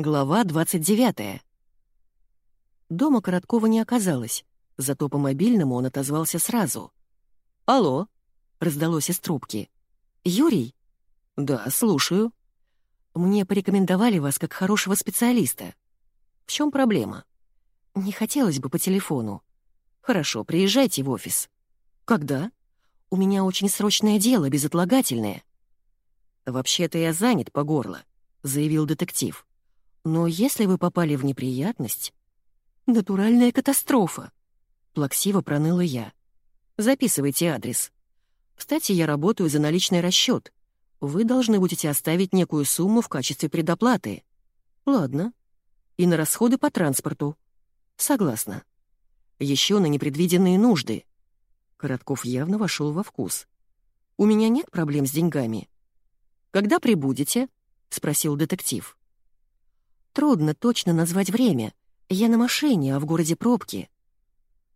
Глава 29. Дома Короткова не оказалось, зато по мобильному он отозвался сразу. «Алло», — раздалось из трубки. «Юрий?» «Да, слушаю». «Мне порекомендовали вас как хорошего специалиста. В чем проблема?» «Не хотелось бы по телефону». «Хорошо, приезжайте в офис». «Когда?» «У меня очень срочное дело, безотлагательное». «Вообще-то я занят по горло», — заявил детектив. Но если вы попали в неприятность... Натуральная катастрофа. Плаксиво проныла я. Записывайте адрес. Кстати, я работаю за наличный расчет. Вы должны будете оставить некую сумму в качестве предоплаты. Ладно. И на расходы по транспорту. Согласна. Еще на непредвиденные нужды. Коротков явно вошел во вкус. «У меня нет проблем с деньгами». «Когда прибудете?» — спросил детектив. Трудно точно назвать время. Я на машине, а в городе пробки.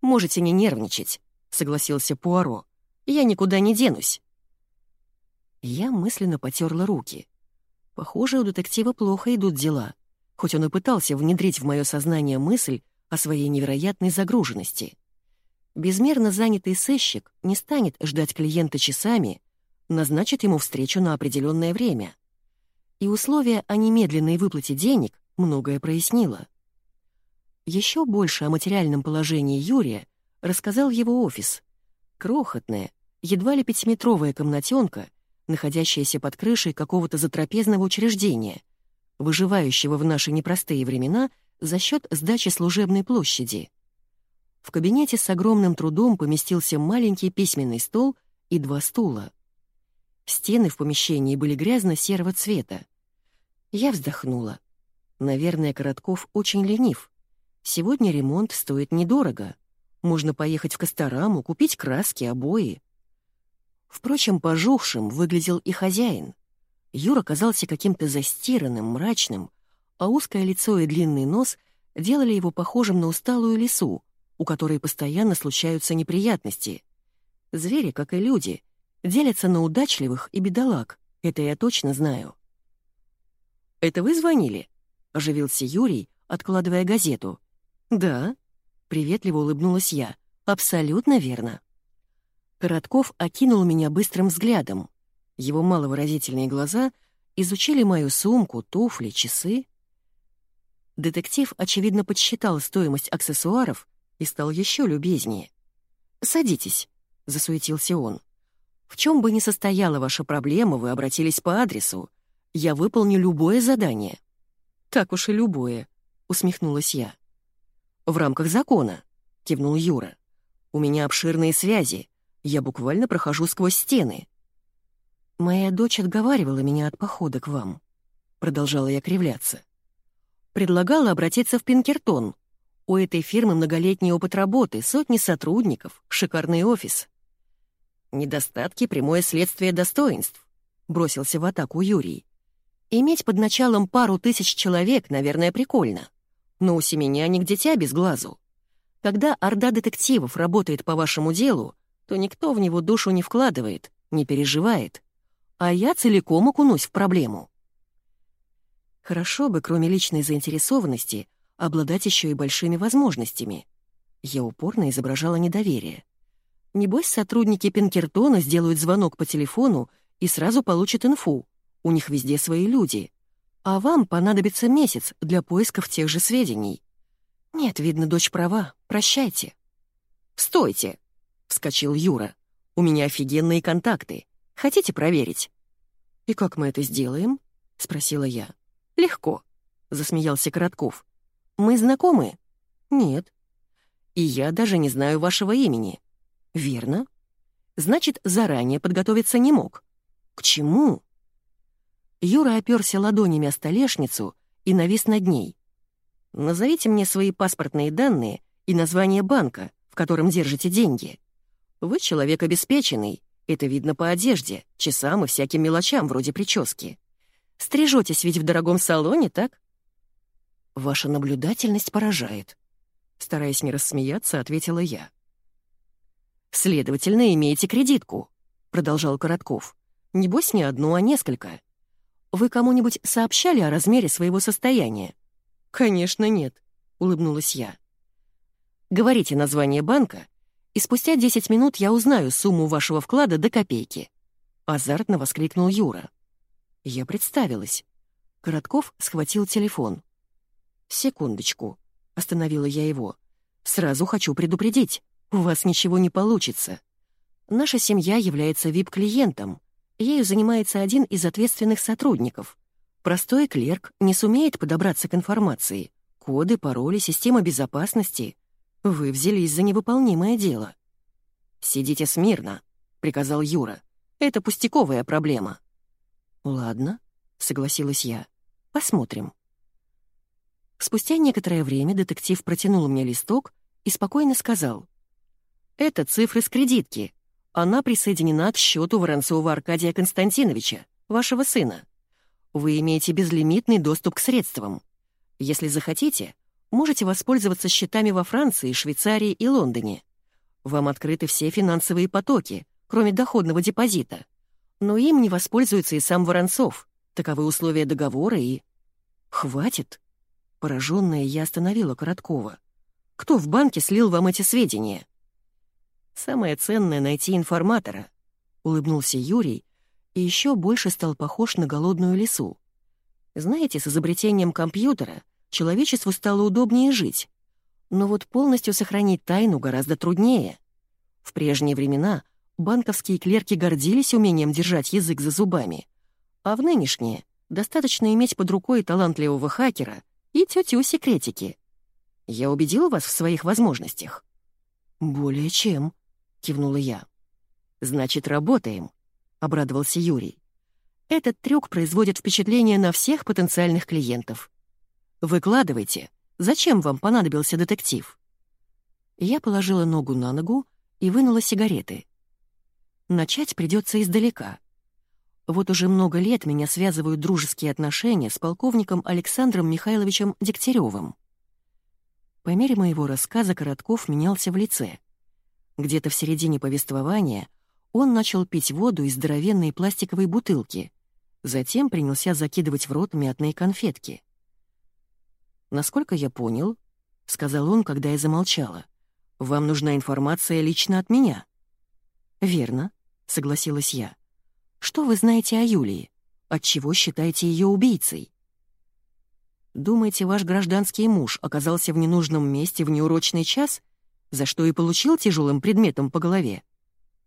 Можете не нервничать, согласился Пуаро. Я никуда не денусь. Я мысленно потерла руки. Похоже, у детектива плохо идут дела, хоть он и пытался внедрить в мое сознание мысль о своей невероятной загруженности. Безмерно занятый сыщик не станет ждать клиента часами, назначит ему встречу на определенное время. И условия о немедленной выплате денег многое прояснило. Еще больше о материальном положении Юрия рассказал его офис. Крохотная, едва ли пятиметровая комнатенка, находящаяся под крышей какого-то затрапезного учреждения, выживающего в наши непростые времена за счет сдачи служебной площади. В кабинете с огромным трудом поместился маленький письменный стол и два стула. Стены в помещении были грязно-серого цвета. Я вздохнула. Наверное, Коротков очень ленив. Сегодня ремонт стоит недорого. Можно поехать в Костараму, купить краски, обои. Впрочем, пожухшим выглядел и хозяин. Юра казался каким-то застиранным, мрачным, а узкое лицо и длинный нос делали его похожим на усталую лису, у которой постоянно случаются неприятности. Звери, как и люди, делятся на удачливых и бедолаг, это я точно знаю. «Это вы звонили?» — оживился Юрий, откладывая газету. «Да», — приветливо улыбнулась я, — «абсолютно верно». Коротков окинул меня быстрым взглядом. Его маловыразительные глаза изучили мою сумку, туфли, часы. Детектив, очевидно, подсчитал стоимость аксессуаров и стал еще любезнее. «Садитесь», — засуетился он. «В чем бы ни состояла ваша проблема, вы обратились по адресу. Я выполню любое задание». «Так уж и любое», — усмехнулась я. «В рамках закона», — кивнул Юра. «У меня обширные связи. Я буквально прохожу сквозь стены». «Моя дочь отговаривала меня от похода к вам», — продолжала я кривляться. «Предлагала обратиться в Пинкертон. У этой фирмы многолетний опыт работы, сотни сотрудников, шикарный офис». «Недостатки — прямое следствие достоинств», — бросился в атаку Юрий. Иметь под началом пару тысяч человек, наверное, прикольно. Но у семеняник дитя без глазу. Когда орда детективов работает по вашему делу, то никто в него душу не вкладывает, не переживает. А я целиком окунусь в проблему. Хорошо бы, кроме личной заинтересованности, обладать еще и большими возможностями. Я упорно изображала недоверие. Небось, сотрудники Пинкертона сделают звонок по телефону и сразу получат инфу. У них везде свои люди. А вам понадобится месяц для поисков тех же сведений. Нет, видно, дочь права. Прощайте. «Стойте!» — вскочил Юра. «У меня офигенные контакты. Хотите проверить?» «И как мы это сделаем?» — спросила я. «Легко», — засмеялся Коротков. «Мы знакомы?» «Нет». «И я даже не знаю вашего имени». «Верно». «Значит, заранее подготовиться не мог». «К чему?» Юра оперся ладонями о столешницу и навис над ней. «Назовите мне свои паспортные данные и название банка, в котором держите деньги. Вы человек обеспеченный, это видно по одежде, часам и всяким мелочам вроде прически. Стрижетесь ведь в дорогом салоне, так?» «Ваша наблюдательность поражает», — стараясь не рассмеяться, ответила я. «Следовательно, имеете кредитку», — продолжал Коротков. «Небось, не одну, а несколько. Вы кому-нибудь сообщали о размере своего состояния?» «Конечно нет», — улыбнулась я. «Говорите название банка, и спустя 10 минут я узнаю сумму вашего вклада до копейки», — азартно воскликнул Юра. Я представилась. Коротков схватил телефон. «Секундочку», — остановила я его. «Сразу хочу предупредить, у вас ничего не получится. Наша семья является VIP-клиентом. Ею занимается один из ответственных сотрудников. Простой клерк не сумеет подобраться к информации. Коды, пароли, система безопасности. Вы взялись за невыполнимое дело. «Сидите смирно», — приказал Юра. «Это пустяковая проблема». «Ладно», — согласилась я. «Посмотрим». Спустя некоторое время детектив протянул мне листок и спокойно сказал. «Это цифры с кредитки. Она присоединена к счету Воронцова Аркадия Константиновича, вашего сына. Вы имеете безлимитный доступ к средствам. Если захотите, можете воспользоваться счетами во Франции, Швейцарии и Лондоне. Вам открыты все финансовые потоки, кроме доходного депозита. Но им не воспользуется и сам Воронцов. Таковы условия договора и... Хватит. Пораженная, я остановила Короткова. Кто в банке слил вам эти сведения? Самое ценное — найти информатора. Улыбнулся Юрий и еще больше стал похож на голодную лису. Знаете, с изобретением компьютера человечеству стало удобнее жить. Но вот полностью сохранить тайну гораздо труднее. В прежние времена банковские клерки гордились умением держать язык за зубами, а в нынешние достаточно иметь под рукой талантливого хакера и тетю секретики. Я убедил вас в своих возможностях?» «Более чем», — кивнула я. «Значит, работаем», — обрадовался Юрий. «Этот трюк производит впечатление на всех потенциальных клиентов. Выкладывайте, зачем вам понадобился детектив?» Я положила ногу на ногу и вынула сигареты. Начать придется издалека — вот уже много лет меня связывают дружеские отношения с полковником Александром Михайловичем Дегтяревым. По мере моего рассказа Коротков менялся в лице. Где-то в середине повествования он начал пить воду из здоровенной пластиковой бутылки, затем принялся закидывать в рот мятные конфетки. «Насколько я понял», — сказал он, когда я замолчала, — «вам нужна информация лично от меня». «Верно», — согласилась я. Что вы знаете о Юлии? Отчего считаете ее убийцей? Думаете, ваш гражданский муж оказался в ненужном месте в неурочный час, за что и получил тяжелым предметом по голове?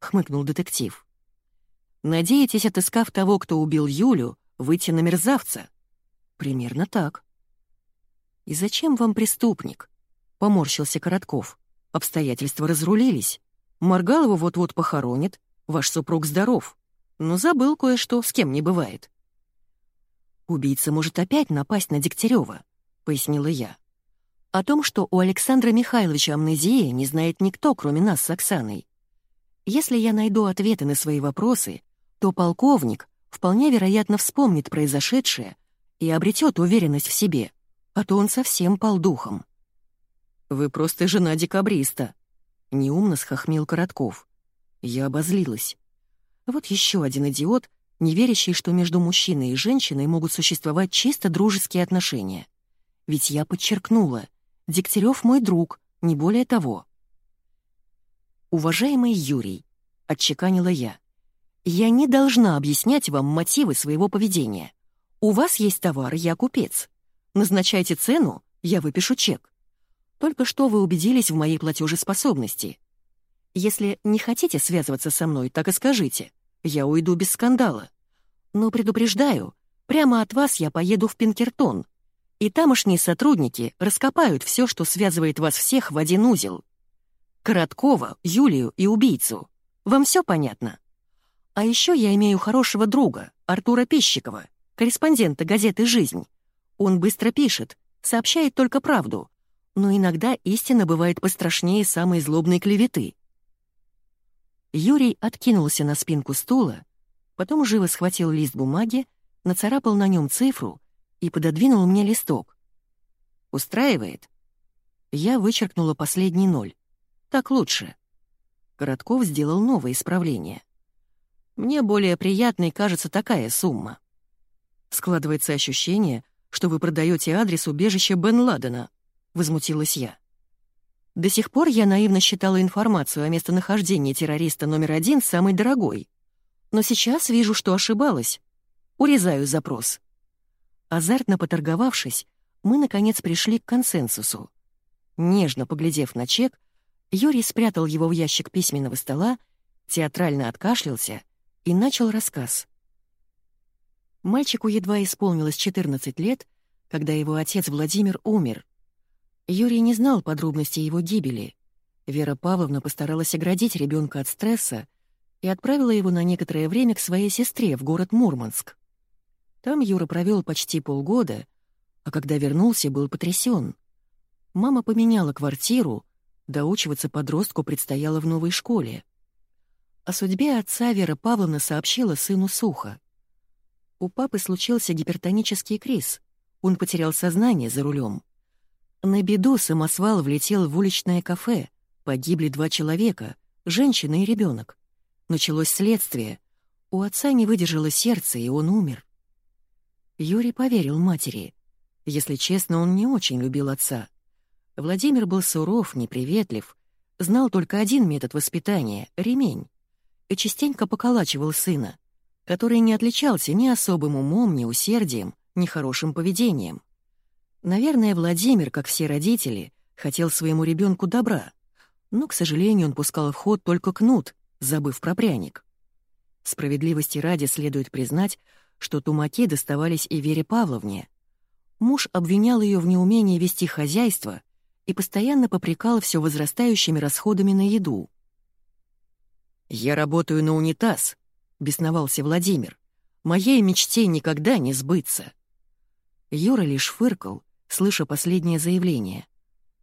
Хмыкнул детектив. Надеетесь, отыскав того, кто убил Юлю, выйти на мерзавца? Примерно так. И зачем вам преступник? Поморщился Коротков. Обстоятельства разрулились. Маргалова вот-вот похоронит. Ваш супруг здоров но забыл кое-что, с кем не бывает. «Убийца может опять напасть на Дегтярева», — пояснила я. «О том, что у Александра Михайловича амнезия, не знает никто, кроме нас с Оксаной. Если я найду ответы на свои вопросы, то полковник вполне вероятно вспомнит произошедшее и обретет уверенность в себе, а то он совсем пал духом». «Вы просто жена декабриста», — неумно схохмил Коротков. Я обозлилась. Вот еще один идиот, не верящий, что между мужчиной и женщиной могут существовать чисто дружеские отношения. Ведь я подчеркнула, Дегтярев мой друг, не более того. «Уважаемый Юрий», — отчеканила я, — «я не должна объяснять вам мотивы своего поведения. У вас есть товар, я купец. Назначайте цену, я выпишу чек. Только что вы убедились в моей платежеспособности. Если не хотите связываться со мной, так и скажите. Я уйду без скандала. Но предупреждаю, прямо от вас я поеду в Пинкертон, и тамошние сотрудники раскопают все, что связывает вас всех в один узел. Короткова, Юлию и убийцу. Вам все понятно? А еще я имею хорошего друга, Артура Пищикова, корреспондента газеты «Жизнь». Он быстро пишет, сообщает только правду, но иногда истина бывает пострашнее самой злобной клеветы. Юрий откинулся на спинку стула, потом живо схватил лист бумаги, нацарапал на нем цифру и пододвинул мне листок. «Устраивает?» Я вычеркнула последний ноль. «Так лучше». Коротков сделал новое исправление. «Мне более приятной кажется такая сумма». Складывается ощущение, что вы продаете адрес убежища Бен Ладена», — возмутилась я. До сих пор я наивно считала информацию о местонахождении террориста номер один самой дорогой. Но сейчас вижу, что ошибалась. Урезаю запрос. Азартно поторговавшись, мы, наконец, пришли к консенсусу. Нежно поглядев на чек, Юрий спрятал его в ящик письменного стола, театрально откашлялся и начал рассказ. Мальчику едва исполнилось 14 лет, когда его отец Владимир умер. Юрий не знал подробностей его гибели. Вера Павловна постаралась оградить ребенка от стресса и отправила его на некоторое время к своей сестре в город Мурманск. Там Юра провел почти полгода, а когда вернулся, был потрясен. Мама поменяла квартиру, доучиваться подростку предстояло в новой школе. О судьбе отца Вера Павловна сообщила сыну сухо. У папы случился гипертонический криз. Он потерял сознание за рулем. На беду самосвал влетел в уличное кафе. Погибли два человека, женщина и ребенок. Началось следствие. У отца не выдержало сердце, и он умер. Юрий поверил матери. Если честно, он не очень любил отца. Владимир был суров, неприветлив, знал только один метод воспитания — ремень, и частенько поколачивал сына который не отличался ни особым умом, ни усердием, ни хорошим поведением. Наверное, Владимир, как все родители, хотел своему ребенку добра, но, к сожалению, он пускал в ход только кнут, забыв про пряник. Справедливости ради следует признать, что тумаки доставались и Вере Павловне. Муж обвинял ее в неумении вести хозяйство и постоянно попрекал все возрастающими расходами на еду. «Я работаю на унитаз», бесновался Владимир. «Моей мечте никогда не сбыться». Юра лишь фыркал, слыша последнее заявление.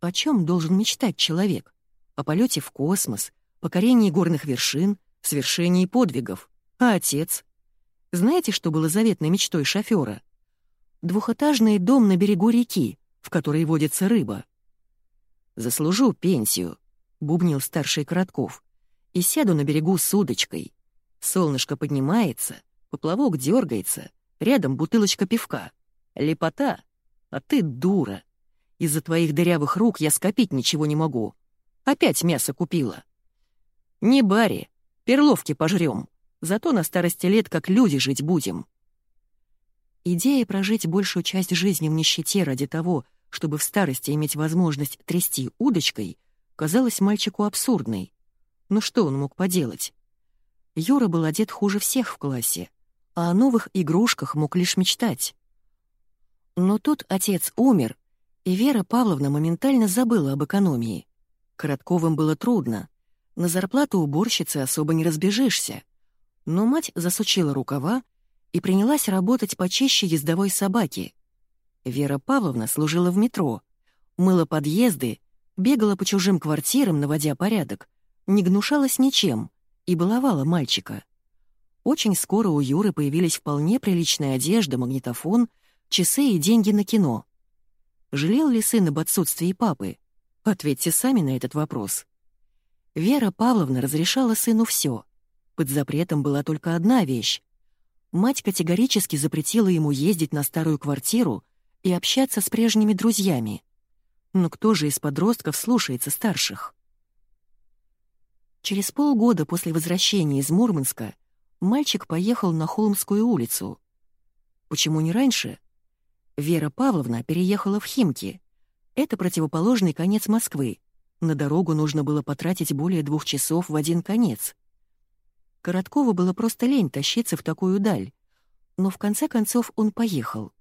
О чем должен мечтать человек? О полете в космос, покорении горных вершин, свершении подвигов. А отец? Знаете, что было заветной мечтой шофера? Двухэтажный дом на берегу реки, в которой водится рыба. «Заслужу пенсию», — бубнил старший Коротков, «и сяду на берегу с удочкой. Солнышко поднимается, поплавок дергается, рядом бутылочка пивка. Лепота. А ты дура. Из-за твоих дырявых рук я скопить ничего не могу. Опять мясо купила. Не бари, перловки пожрем. Зато на старости лет как люди жить будем. Идея прожить большую часть жизни в нищете ради того, чтобы в старости иметь возможность трясти удочкой, казалась мальчику абсурдной. Ну что он мог поделать? Юра был одет хуже всех в классе, а о новых игрушках мог лишь мечтать. Но тут отец умер, и Вера Павловна моментально забыла об экономии. Коротковым было трудно. На зарплату уборщицы особо не разбежишься. Но мать засучила рукава и принялась работать почище ездовой собаки. Вера Павловна служила в метро, мыла подъезды, бегала по чужим квартирам, наводя порядок, не гнушалась ничем — и баловала мальчика. Очень скоро у Юры появились вполне приличная одежда, магнитофон, часы и деньги на кино. Жалел ли сын об отсутствии папы? Ответьте сами на этот вопрос. Вера Павловна разрешала сыну все. Под запретом была только одна вещь. Мать категорически запретила ему ездить на старую квартиру и общаться с прежними друзьями. Но кто же из подростков слушается старших? Через полгода после возвращения из Мурманска мальчик поехал на Холмскую улицу. Почему не раньше? Вера Павловна переехала в Химки. Это противоположный конец Москвы. На дорогу нужно было потратить более двух часов в один конец. Короткову было просто лень тащиться в такую даль. Но в конце концов он поехал.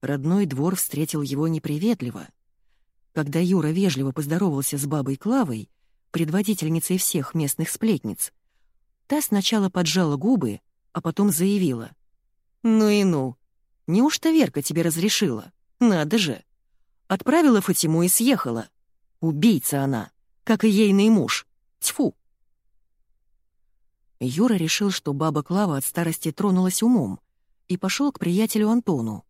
Родной двор встретил его неприветливо. Когда Юра вежливо поздоровался с бабой Клавой, предводительницей всех местных сплетниц. Та сначала поджала губы, а потом заявила. «Ну и ну! Неужто Верка тебе разрешила? Надо же! Отправила Фатиму и съехала. Убийца она, как и ейный муж. Тьфу!» Юра решил, что баба Клава от старости тронулась умом, и пошел к приятелю Антону.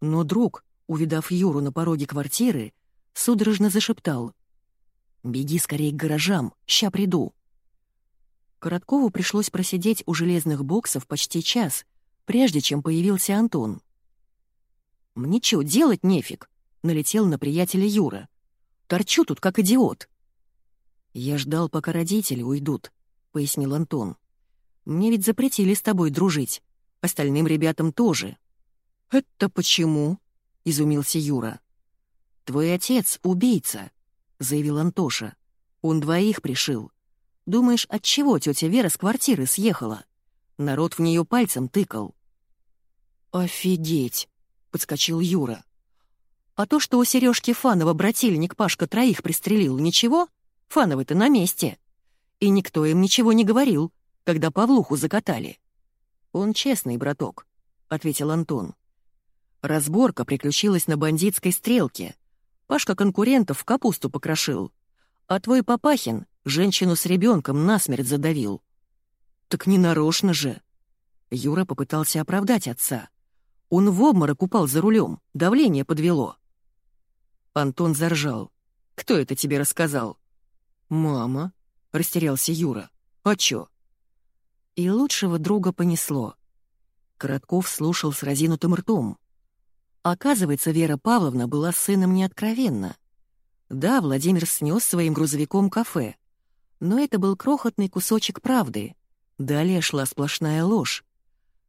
Но друг, увидав Юру на пороге квартиры, судорожно зашептал — «Беги скорее к гаражам, ща приду». Короткову пришлось просидеть у железных боксов почти час, прежде чем появился Антон. «Мне чё, делать нефиг?» — налетел на приятеля Юра. «Торчу тут, как идиот». «Я ждал, пока родители уйдут», — пояснил Антон. «Мне ведь запретили с тобой дружить. Остальным ребятам тоже». «Это почему?» — изумился Юра. «Твой отец — убийца», — заявил Антоша. «Он двоих пришил. Думаешь, от чего тетя Вера с квартиры съехала? Народ в нее пальцем тыкал». «Офигеть!» — подскочил Юра. «А то, что у Сережки Фанова брательник Пашка троих пристрелил, ничего? Фановы-то на месте. И никто им ничего не говорил, когда Павлуху закатали». «Он честный, браток», — ответил Антон. Разборка приключилась на бандитской стрелке. Пашка конкурентов в капусту покрошил. А твой Папахин женщину с ребенком насмерть задавил. Так не нарочно же. Юра попытался оправдать отца. Он в обморок упал за рулем, давление подвело. Антон заржал. «Кто это тебе рассказал?» «Мама», — растерялся Юра. «А чё?» И лучшего друга понесло. Коротков слушал с разинутым ртом. Оказывается, Вера Павловна была с сыном неоткровенна. Да, Владимир снес своим грузовиком кафе. Но это был крохотный кусочек правды. Далее шла сплошная ложь.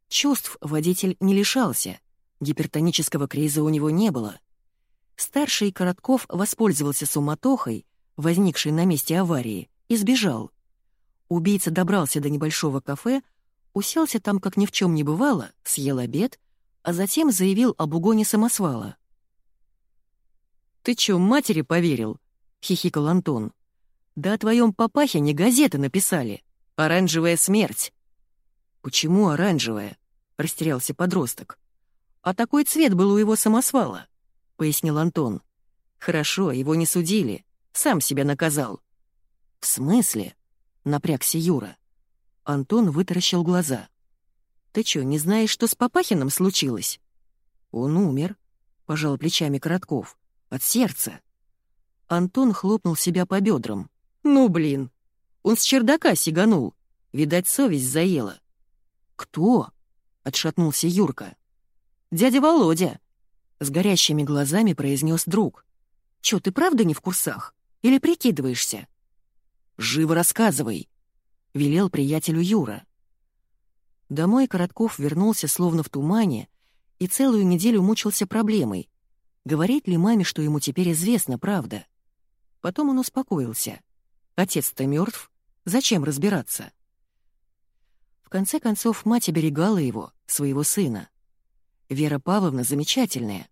Чувств водитель не лишался. Гипертонического криза у него не было. Старший Коротков воспользовался суматохой, возникшей на месте аварии, и сбежал. Убийца добрался до небольшого кафе, уселся там, как ни в чем не бывало, съел обед а затем заявил об угоне самосвала. «Ты чё, матери поверил?» — хихикал Антон. «Да о твоем папахе не газеты написали. Оранжевая смерть». «Почему оранжевая?» — растерялся подросток. «А такой цвет был у его самосвала», — пояснил Антон. «Хорошо, его не судили. Сам себя наказал». «В смысле?» — напрягся Юра. Антон вытаращил глаза. Ты что, не знаешь, что с Папахиным случилось?» «Он умер», — пожал плечами Коротков. «От сердца». Антон хлопнул себя по бедрам. «Ну, блин! Он с чердака сиганул. Видать, совесть заела». «Кто?» — отшатнулся Юрка. «Дядя Володя», — с горящими глазами произнес друг. «Чё, ты правда не в курсах? Или прикидываешься?» «Живо рассказывай», — велел приятелю Юра. Домой Коротков вернулся словно в тумане и целую неделю мучился проблемой. Говорить ли маме, что ему теперь известна правда? Потом он успокоился. Отец-то мертв, зачем разбираться? В конце концов, мать оберегала его, своего сына. Вера Павловна замечательная.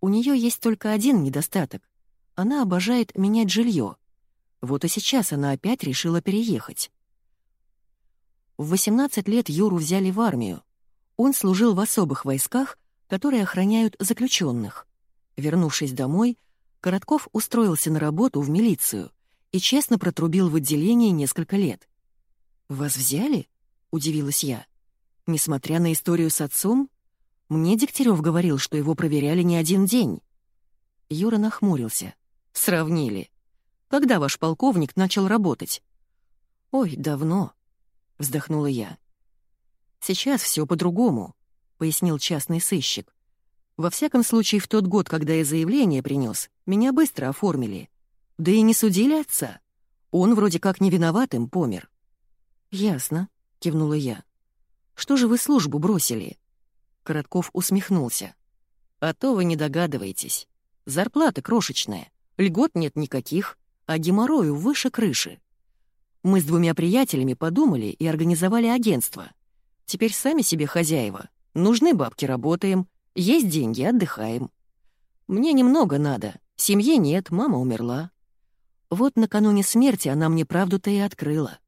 У нее есть только один недостаток. Она обожает менять жилье. Вот и сейчас она опять решила переехать. В 18 лет Юру взяли в армию. Он служил в особых войсках, которые охраняют заключенных. Вернувшись домой, Коротков устроился на работу в милицию и честно протрубил в отделении несколько лет. «Вас взяли?» — удивилась я. «Несмотря на историю с отцом, мне Дегтярев говорил, что его проверяли не один день». Юра нахмурился. «Сравнили. Когда ваш полковник начал работать?» «Ой, давно вздохнула я. «Сейчас все по-другому», — пояснил частный сыщик. «Во всяком случае, в тот год, когда я заявление принес, меня быстро оформили. Да и не судили отца. Он вроде как не виноватым помер». «Ясно», — кивнула я. «Что же вы службу бросили?» Коротков усмехнулся. «А то вы не догадываетесь. Зарплата крошечная, льгот нет никаких, а геморрою выше крыши. Мы с двумя приятелями подумали и организовали агентство. Теперь сами себе хозяева. Нужны бабки — работаем, есть деньги — отдыхаем. Мне немного надо, семьи нет, мама умерла. Вот накануне смерти она мне правду-то и открыла.